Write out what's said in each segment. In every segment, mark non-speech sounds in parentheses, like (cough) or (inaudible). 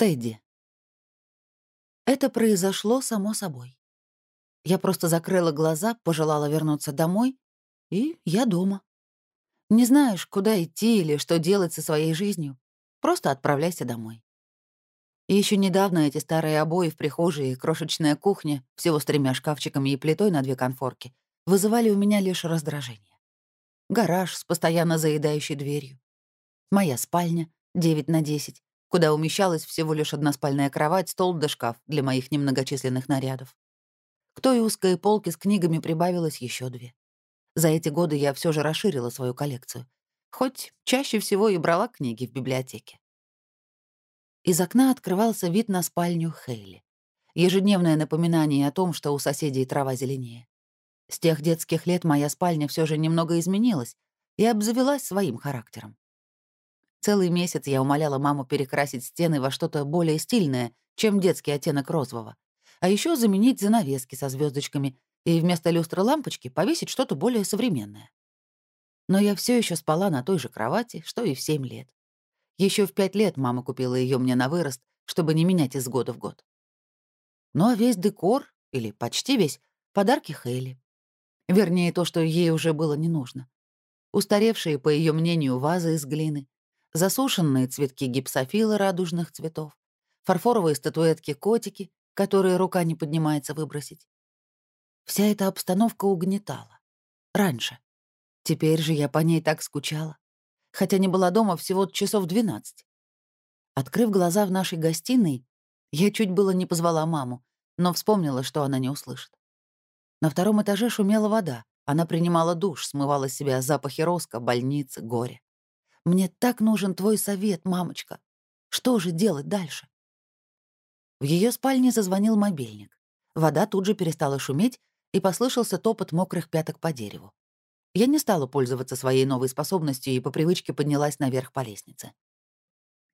Тедди. Это произошло само собой. Я просто закрыла глаза, пожелала вернуться домой, и я дома. Не знаешь, куда идти или что делать со своей жизнью, просто отправляйся домой. И еще недавно эти старые обои в прихожей и крошечная кухня, всего с тремя шкафчиками и плитой на две конфорки, вызывали у меня лишь раздражение. Гараж с постоянно заедающей дверью. Моя спальня, 9 на 10, куда умещалась всего лишь одна спальная кровать, стол да шкаф для моих немногочисленных нарядов. К той узкой полке с книгами прибавилось еще две. За эти годы я все же расширила свою коллекцию, хоть чаще всего и брала книги в библиотеке. Из окна открывался вид на спальню Хейли. Ежедневное напоминание о том, что у соседей трава зеленее. С тех детских лет моя спальня все же немного изменилась и обзавелась своим характером. Целый месяц я умоляла маму перекрасить стены во что-то более стильное, чем детский оттенок розового. А еще заменить занавески со звездочками и вместо люстры лампочки повесить что-то более современное. Но я все еще спала на той же кровати, что и в семь лет. Еще в пять лет мама купила ее мне на вырост, чтобы не менять из года в год. Ну а весь декор, или почти весь, подарки Хейли. Вернее, то, что ей уже было не нужно. Устаревшие, по ее мнению, вазы из глины, засушенные цветки гипсофила радужных цветов, фарфоровые статуэтки-котики, которые рука не поднимается выбросить. Вся эта обстановка угнетала. Раньше. Теперь же я по ней так скучала, хотя не была дома всего часов двенадцать. Открыв глаза в нашей гостиной, я чуть было не позвала маму, но вспомнила, что она не услышит. На втором этаже шумела вода, она принимала душ, смывала с себя запахи роска, больницы, горя. Мне так нужен твой совет, мамочка. Что же делать дальше? В ее спальне зазвонил мобильник. Вода тут же перестала шуметь, и послышался топот мокрых пяток по дереву. Я не стала пользоваться своей новой способностью и по привычке поднялась наверх по лестнице.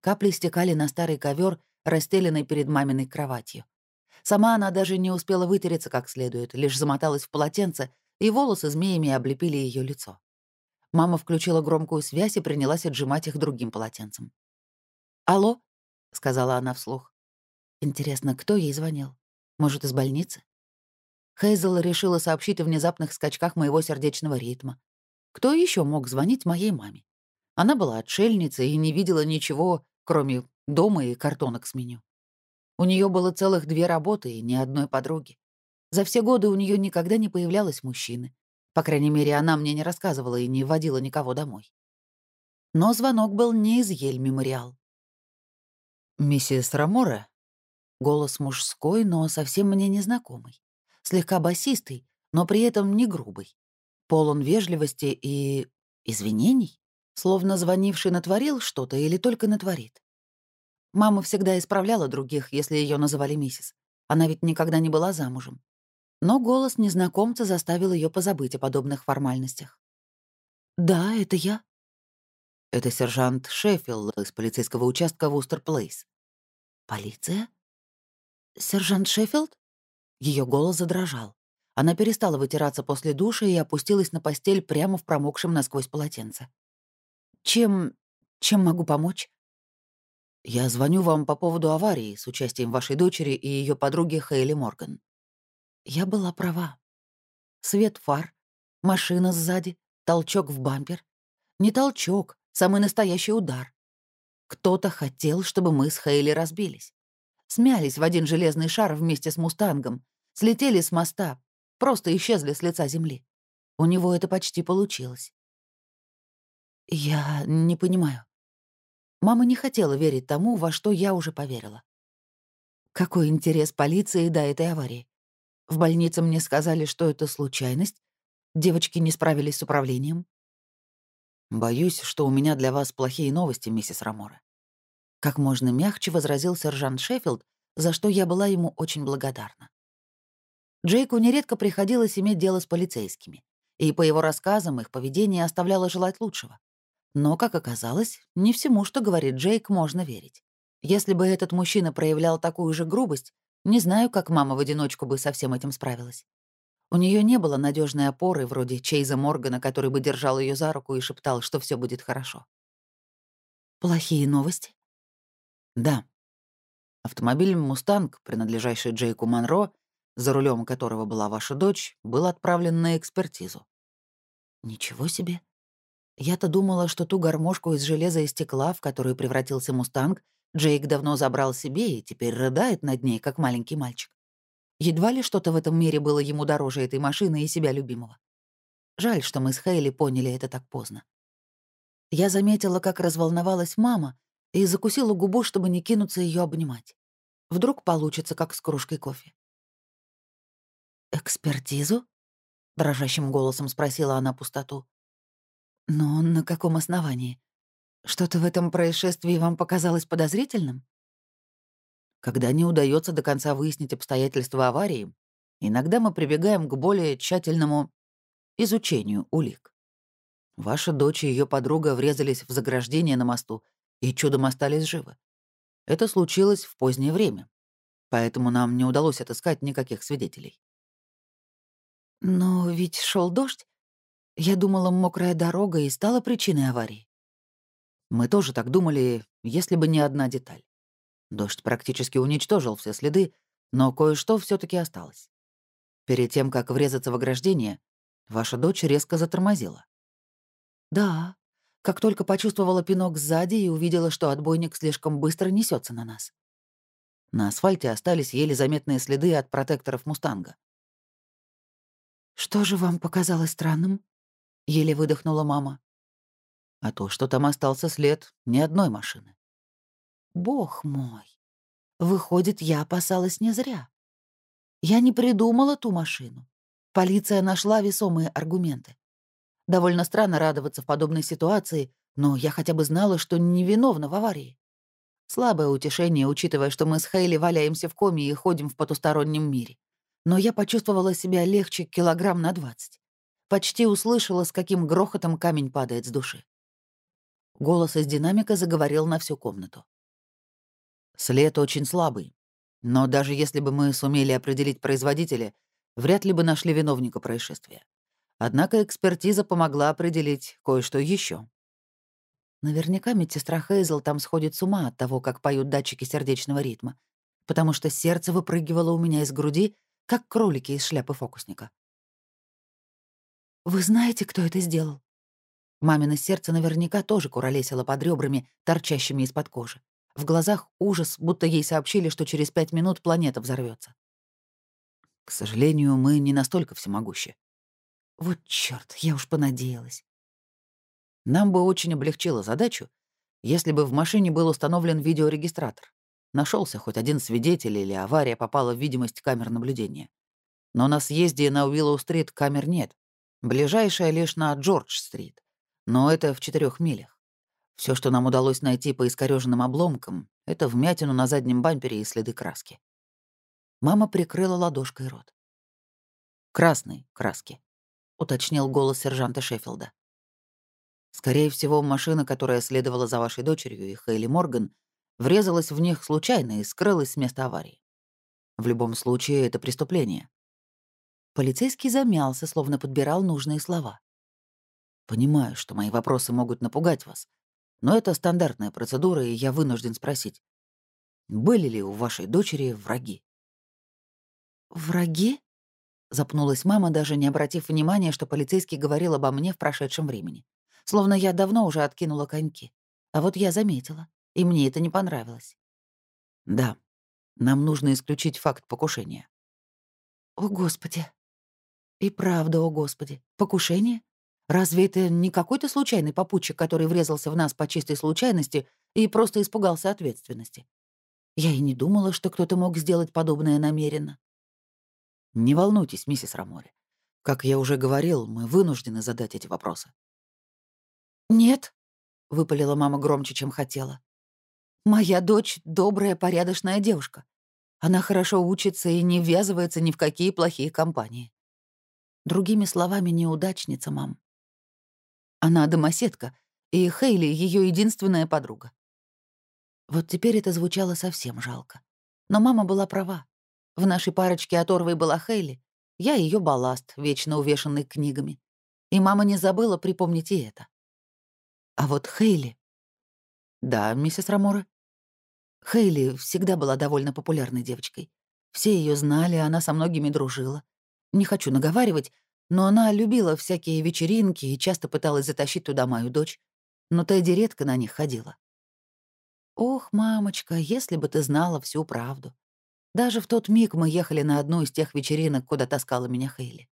Капли стекали на старый ковер, расстеленный перед маминой кроватью. Сама она даже не успела вытереться как следует, лишь замоталась в полотенце, и волосы змеями облепили ее лицо. Мама включила громкую связь и принялась отжимать их другим полотенцем. «Алло?» — сказала она вслух. «Интересно, кто ей звонил? Может, из больницы?» Хейзел решила сообщить о внезапных скачках моего сердечного ритма. Кто еще мог звонить моей маме? Она была отшельницей и не видела ничего, кроме дома и картонок с меню. У нее было целых две работы и ни одной подруги. За все годы у нее никогда не появлялось мужчины. По крайней мере, она мне не рассказывала и не водила никого домой. Но звонок был не из Ель-Мемориал. «Миссис Рамора?» Голос мужской, но совсем мне незнакомый. Слегка басистый, но при этом не грубый. Полон вежливости и... извинений? Словно звонивший натворил что-то или только натворит. Мама всегда исправляла других, если ее называли миссис. Она ведь никогда не была замужем но голос незнакомца заставил ее позабыть о подобных формальностях. «Да, это я». «Это сержант Шеффилд из полицейского участка в Устер-Плейс». «Полиция? Сержант Шеффилд?» Ее голос задрожал. Она перестала вытираться после душа и опустилась на постель прямо в промокшем насквозь полотенце. «Чем... чем могу помочь?» «Я звоню вам по поводу аварии с участием вашей дочери и ее подруги Хейли Морган. Я была права. Свет фар, машина сзади, толчок в бампер. Не толчок, самый настоящий удар. Кто-то хотел, чтобы мы с Хейли разбились. Смялись в один железный шар вместе с «Мустангом», слетели с моста, просто исчезли с лица земли. У него это почти получилось. Я не понимаю. Мама не хотела верить тому, во что я уже поверила. Какой интерес полиции до этой аварии? В больнице мне сказали, что это случайность. Девочки не справились с управлением. Боюсь, что у меня для вас плохие новости, миссис Рамора. Как можно мягче возразил сержант Шеффилд, за что я была ему очень благодарна. Джейку нередко приходилось иметь дело с полицейскими, и по его рассказам их поведение оставляло желать лучшего. Но, как оказалось, не всему, что говорит Джейк, можно верить. Если бы этот мужчина проявлял такую же грубость, не знаю, как мама в одиночку бы со всем этим справилась. У нее не было надежной опоры вроде Чейза Моргана, который бы держал ее за руку и шептал, что все будет хорошо. Плохие новости? Да. Автомобиль «Мустанг», принадлежащий Джейку Монро, за рулем которого была ваша дочь, был отправлен на экспертизу. Ничего себе. Я-то думала, что ту гармошку из железа и стекла, в которую превратился «Мустанг», Джейк давно забрал себе и теперь рыдает над ней, как маленький мальчик. Едва ли что-то в этом мире было ему дороже этой машины и себя любимого. Жаль, что мы с Хейли поняли это так поздно. Я заметила, как разволновалась мама, и закусила губу, чтобы не кинуться ее обнимать. Вдруг получится, как с кружкой кофе. «Экспертизу?» — дрожащим голосом спросила она пустоту. «Но на каком основании? Что-то в этом происшествии вам показалось подозрительным?» Когда не удается до конца выяснить обстоятельства аварии, иногда мы прибегаем к более тщательному изучению улик. Ваша дочь и ее подруга врезались в заграждение на мосту и чудом остались живы. Это случилось в позднее время, поэтому нам не удалось отыскать никаких свидетелей. Но ведь шел дождь. Я думала, мокрая дорога и стала причиной аварии. Мы тоже так думали, если бы не одна деталь. Дождь практически уничтожил все следы, но кое-что все таки осталось. Перед тем, как врезаться в ограждение, ваша дочь резко затормозила. Да, как только почувствовала пинок сзади и увидела, что отбойник слишком быстро несется на нас. На асфальте остались еле заметные следы от протекторов «Мустанга». «Что же вам показалось странным?» — еле выдохнула мама. «А то, что там остался след ни одной машины». «Бог мой! Выходит, я опасалась не зря. Я не придумала ту машину. Полиция нашла весомые аргументы. Довольно странно радоваться в подобной ситуации, но я хотя бы знала, что невиновна в аварии. Слабое утешение, учитывая, что мы с Хейли валяемся в коме и ходим в потустороннем мире. Но я почувствовала себя легче килограмм на двадцать. Почти услышала, с каким грохотом камень падает с души. Голос из динамика заговорил на всю комнату. След очень слабый. Но даже если бы мы сумели определить производителя, вряд ли бы нашли виновника происшествия. Однако экспертиза помогла определить кое-что еще. Наверняка медсестра Хейзел там сходит с ума от того, как поют датчики сердечного ритма, потому что сердце выпрыгивало у меня из груди, как кролики из шляпы фокусника. «Вы знаете, кто это сделал?» Мамино сердце наверняка тоже куролесило под ребрами, торчащими из-под кожи. В глазах ужас, будто ей сообщили, что через пять минут планета взорвется. К сожалению, мы не настолько всемогущи. Вот чёрт, я уж понадеялась. Нам бы очень облегчило задачу, если бы в машине был установлен видеорегистратор. Нашелся хоть один свидетель или авария попала в видимость камер наблюдения. Но на съезде на Уиллоу-стрит камер нет. Ближайшая лишь на Джордж-стрит. Но это в четырех милях. Все, что нам удалось найти по искорёженным обломкам, это вмятину на заднем бампере и следы краски. Мама прикрыла ладошкой рот. «Красной краски», — уточнил голос сержанта Шеффилда. «Скорее всего, машина, которая следовала за вашей дочерью и Хейли Морган, врезалась в них случайно и скрылась с места аварии. В любом случае, это преступление». Полицейский замялся, словно подбирал нужные слова. «Понимаю, что мои вопросы могут напугать вас, но это стандартная процедура, и я вынужден спросить, были ли у вашей дочери враги?» «Враги?» Запнулась мама, даже не обратив внимания, что полицейский говорил обо мне в прошедшем времени. Словно я давно уже откинула коньки. А вот я заметила, и мне это не понравилось. «Да, нам нужно исключить факт покушения». «О, Господи!» «И правда, о, Господи! Покушение? Разве это не какой-то случайный попутчик, который врезался в нас по чистой случайности и просто испугался ответственности? Я и не думала, что кто-то мог сделать подобное намеренно. Не волнуйтесь, миссис Рамори. Как я уже говорил, мы вынуждены задать эти вопросы. «Нет», — выпалила мама громче, чем хотела. «Моя дочь — добрая, порядочная девушка. Она хорошо учится и не ввязывается ни в какие плохие компании. Другими словами, неудачница, мам. Она домоседка, и Хейли — ее единственная подруга. Вот теперь это звучало совсем жалко. Но мама была права. В нашей парочке оторвой была Хейли, я ее балласт, вечно увешанный книгами. И мама не забыла припомнить и это. А вот Хейли... Да, миссис Рамора? Хейли всегда была довольно популярной девочкой. Все ее знали, она со многими дружила. Не хочу наговаривать, но она любила всякие вечеринки и часто пыталась затащить туда мою дочь. Но Тедди редко на них ходила. Ох, мамочка, если бы ты знала всю правду. Даже в тот миг мы ехали на одну из тех вечеринок, куда таскала меня Хейли.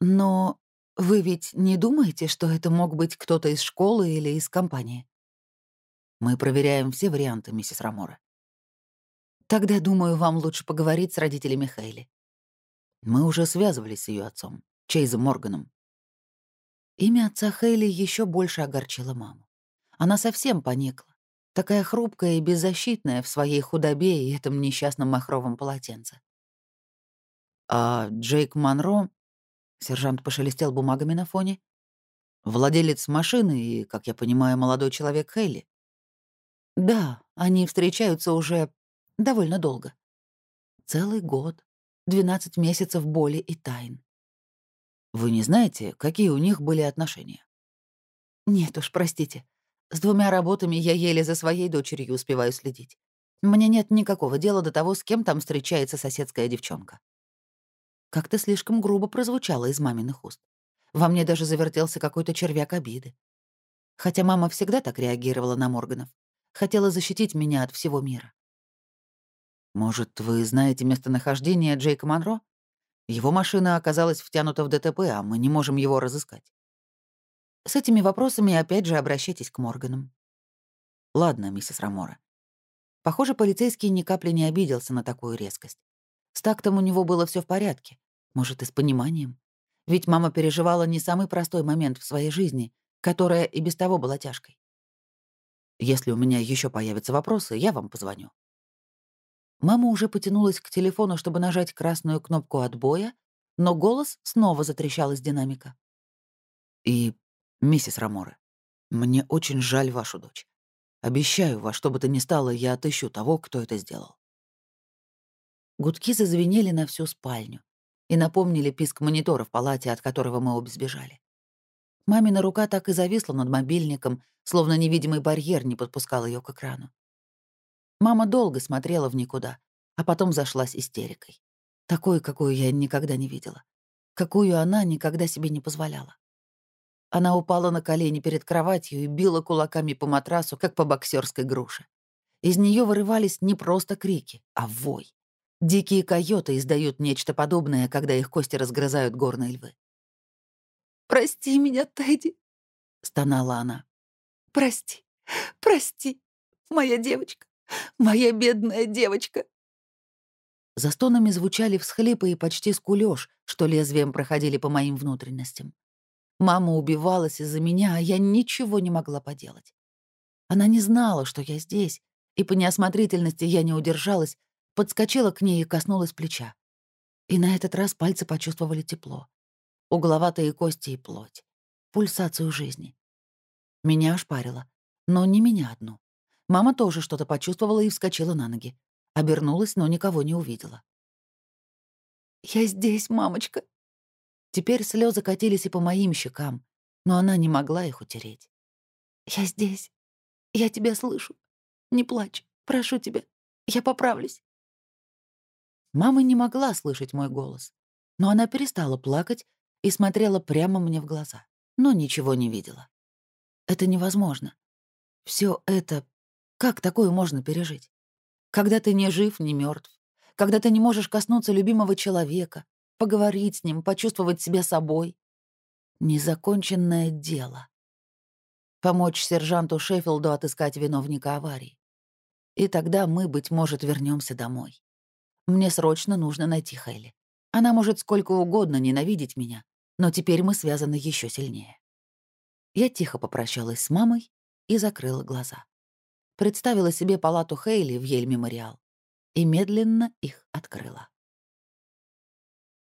Но вы ведь не думаете, что это мог быть кто-то из школы или из компании? Мы проверяем все варианты, миссис Рамора. Тогда, думаю, вам лучше поговорить с родителями Хейли. Мы уже связывались с ее отцом, Чейзом Морганом. Имя отца Хейли еще больше огорчило маму. Она совсем поникла, такая хрупкая и беззащитная в своей худобе и этом несчастном махровом полотенце. А Джейк Монро, сержант пошелестел бумагами на фоне, владелец машины и, как я понимаю, молодой человек Хейли. Да, они встречаются уже довольно долго. Целый год. 12 месяцев боли и тайн. Вы не знаете, какие у них были отношения? Нет уж, простите. С двумя работами я еле за своей дочерью успеваю следить. Мне нет никакого дела до того, с кем там встречается соседская девчонка. Как-то слишком грубо прозвучало из маминых уст. Во мне даже завертелся какой-то червяк обиды. Хотя мама всегда так реагировала на Морганов. Хотела защитить меня от всего мира. Может, вы знаете местонахождение Джейка Монро? Его машина оказалась втянута в ДТП, а мы не можем его разыскать. С этими вопросами опять же обращайтесь к Морганам. Ладно, миссис Рамора. Похоже, полицейский ни капли не обиделся на такую резкость. С тактом у него было все в порядке. Может, и с пониманием. Ведь мама переживала не самый простой момент в своей жизни, которая и без того была тяжкой. Если у меня еще появятся вопросы, я вам позвоню. Мама уже потянулась к телефону, чтобы нажать красную кнопку отбоя, но голос снова затрещал из динамика. «И, миссис Раморе, мне очень жаль вашу дочь. Обещаю, во что бы то ни стало, я отыщу того, кто это сделал». Гудки зазвенели на всю спальню и напомнили писк монитора в палате, от которого мы обе сбежали. Мамина рука так и зависла над мобильником, словно невидимый барьер не подпускал ее к экрану. Мама долго смотрела в никуда, а потом зашлась истерикой. Такой, какую я никогда не видела. Какую она никогда себе не позволяла. Она упала на колени перед кроватью и била кулаками по матрасу, как по боксерской груше. Из нее вырывались не просто крики, а вой. Дикие койоты издают нечто подобное, когда их кости разгрызают горные львы. «Прости меня, Тедди», — стонала она. «Прости, прости, моя девочка». (laughs) Моя бедная девочка!» За стонами звучали всхлипы и почти скулёж, что лезвием проходили по моим внутренностям. Мама убивалась из-за меня, а я ничего не могла поделать. Она не знала, что я здесь, и по неосмотрительности я не удержалась, подскочила к ней и коснулась плеча. И на этот раз пальцы почувствовали тепло. Угловатые кости и плоть. Пульсацию жизни. Меня ошпарило. Но не меня одну. Мама тоже что-то почувствовала и вскочила на ноги. Обернулась, но никого не увидела. «Я здесь, мамочка!» Теперь слезы катились и по моим щекам, но она не могла их утереть. «Я здесь. Я тебя слышу. Не плачь. Прошу тебя. Я поправлюсь». Мама не могла слышать мой голос, но она перестала плакать и смотрела прямо мне в глаза, но ничего не видела. Это невозможно. Все это как такое можно пережить? Когда ты не жив, не мертв, когда ты не можешь коснуться любимого человека, поговорить с ним, почувствовать себя собой. Незаконченное дело. Помочь сержанту Шеффилду отыскать виновника аварии. И тогда мы, быть может, вернемся домой. Мне срочно нужно найти Хейли. Она может сколько угодно ненавидеть меня, но теперь мы связаны еще сильнее. Я тихо попрощалась с мамой и закрыла глаза представила себе палату Хейли в Ель-Мемориал и медленно их открыла.